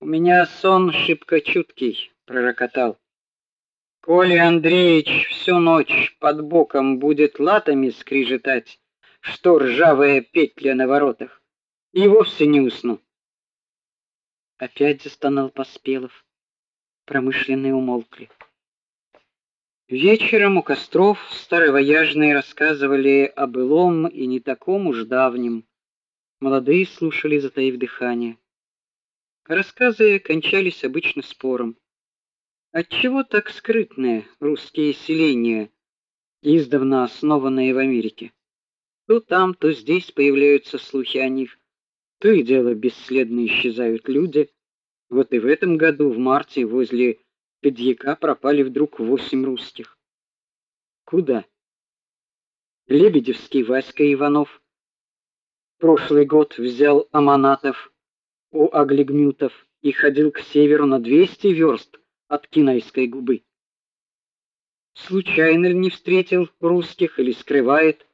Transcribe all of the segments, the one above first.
У меня сон шибко чуткий, пророкотал. Коли Андреич всю ночь под боком будет латами скрежетать, что ржавая петля на воротах, и вовсе не усну. Опять застонал Поспелов. Промышленные умолкли. Вечером у костров старовояжные рассказывали о былом и не таком уж давнем. Молодые слушали, затаив дыхание. Рассказы кончались обычно спором. Отчего так скрытные русские селения, издавна основанные в Америке? То там, то здесь появляются слухи о них. То и дело бесследно исчезают люди. Вот и в этом году в марте возле Педьяка пропали вдруг восемь русских. Куда? Лебедевский Васька Иванов прошлый год взял аманатов у Аглигмютов и ходил к северу на 200 верст от Кинайской губы. Случайно ли не встретил русских или скрывает?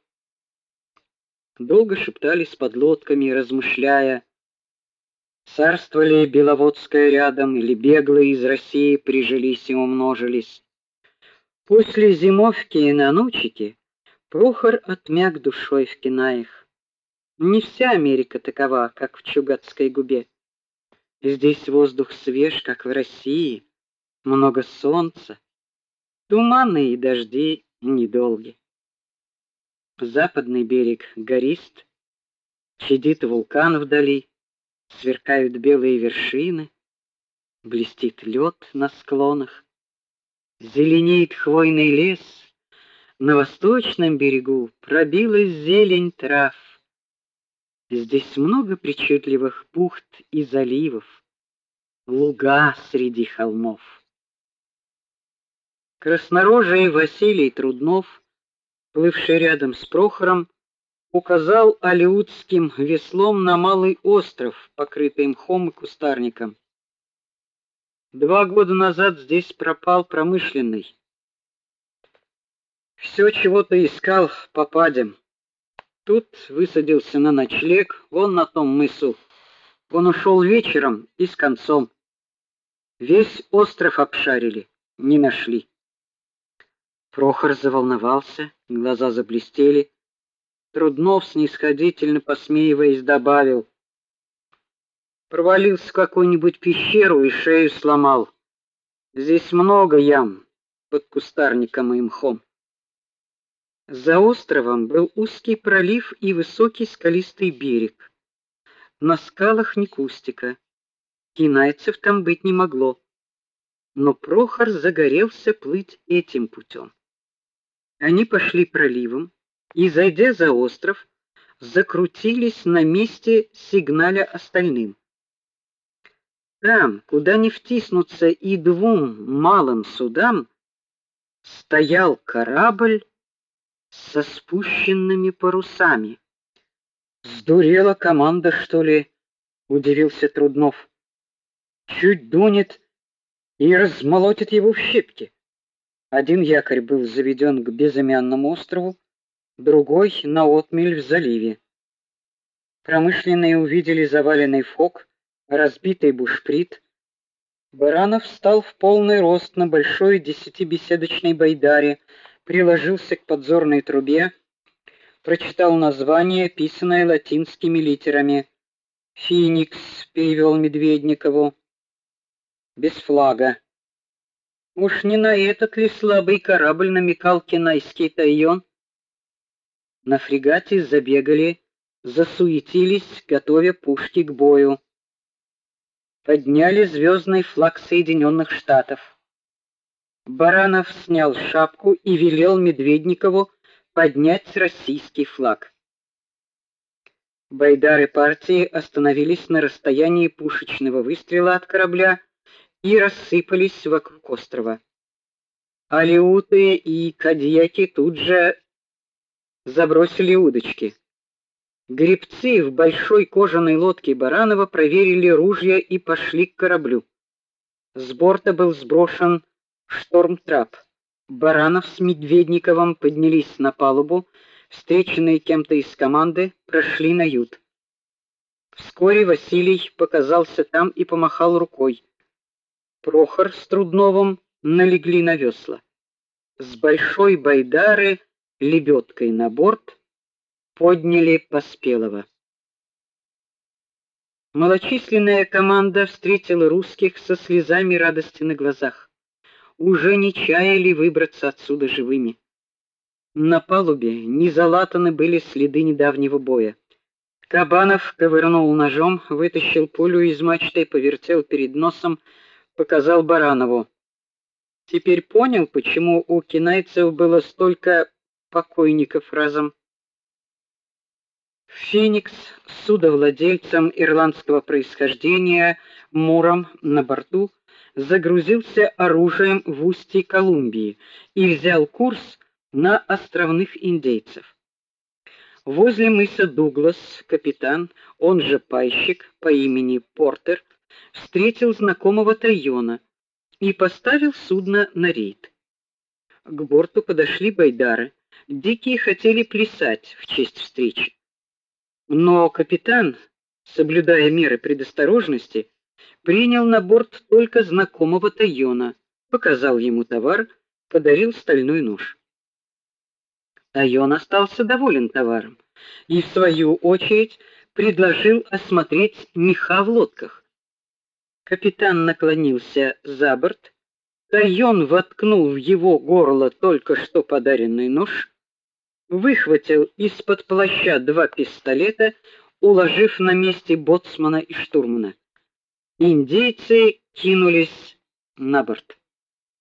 Долго шептались под лодками, размышляя, Царствовали Беловодское рядом или беглые из России прижились и умножились. После зимовки на Нучике Прохор отмяк душой в Кинаях. Не вся Америка такова, как в Чугатской губе. Здесь воздух свеж, как в России, много солнца, туманы и дожди недолги. Западный берег горист, чадит вулкан вдали сверкают белые вершины, блестит лед на склонах, зеленеет хвойный лес, на восточном берегу пробилась зелень трав. Здесь много причудливых бухт и заливов, луга среди холмов. Краснорожий Василий Труднов, плывший рядом с Прохором, указал алеутским веслом на малый остров, покрытый мхом и кустарником. Два года назад здесь пропал промышленный. Все чего-то искал попадем. Тут высадился на ночлег, вон на том мысу. Он ушел вечером и с концом. Весь остров обшарили, не нашли. Прохор заволновался, глаза заблестели. Труднов снисходительно посмеиваясь добавил: Провалился в какую-нибудь пещеру и шею сломал. Здесь много ям под кустарником и мхом. За островом был узкий пролив и высокий скалистый берег. На скалах ни кустика. Кинайцев там быть не могло. Но Прохор загорелся плыть этим путем. Они пошли проливом, и, зайдя за остров, закрутились на месте сигналя остальным. Там, куда не втиснуться и двум малым судам, стоял корабль со спущенными парусами. Сдурела команда, что ли? удивился Труднов. Чуть дунет и размолотит его в щепки. Один якорь был заведен к безымянному острову, другой на отмель в заливе. Промышленные увидели заваленный фок, разбитый бушприт. Баранов встал в полный рост на большой десятибеседочной байдаре, приложился к подзорной трубе, прочитал название, писанное латинскими литерами. Феникс перевел Медведникову. Без флага. Уж не на этот ли слабый корабль намекал Кинайский Тайон? На фрегате забегали, засуетились, готовя пушки к бою. Подняли звездный флаг Соединенных Штатов. Баранов снял шапку и велел Медведникову поднять российский флаг. Байдары партии остановились на расстоянии пушечного выстрела от корабля и рассыпались вокруг острова. Алиуты и кадьяки тут же забросили удочки. Гребцы в большой кожаной лодке Баранова проверили ружья и пошли к кораблю. С борта был сброшен штормтрап. Баранов с Медведниковым поднялись на палубу, встреченные кем-то из команды, прошли на ют. Вскоре Василий показался там и помахал рукой. Прохор с Трудновым налегли на весла. С большой байдары лебедкой на борт подняли Поспелого. Малочисленная команда встретила русских со слезами радости на глазах. Уже не чаяли выбраться отсюда живыми. На палубе не залатаны были следы недавнего боя. Кабанов ковырнул ножом, вытащил пулю из мачты, повертел перед носом, показал Баранову. Теперь понял, почему у кинайцев было столько покойников разом. Феникс, судовладельцем ирландского происхождения, Муром на борту, загрузился оружием в устье Колумбии и взял курс на островных индейцев. Возле мыса Дуглас капитан, он же пайщик по имени Портер, встретил знакомого Тайона и поставил судно на рейд. К борту подошли байдары. Дикие хотели плясать в честь встречи. Но капитан, соблюдая меры предосторожности, принял на борт только знакомого Тайона, показал ему товар, подарил стальной нож. Тайон остался доволен товаром и в свою очередь предложил осмотреть меха в лодках. Капитан наклонился за борт, Тайон воткнул в его горло только что подаренный нож, выхватил из-под плаща два пистолета, уложив на месте боцмана и штурмана. Индейцы кинулись на борт.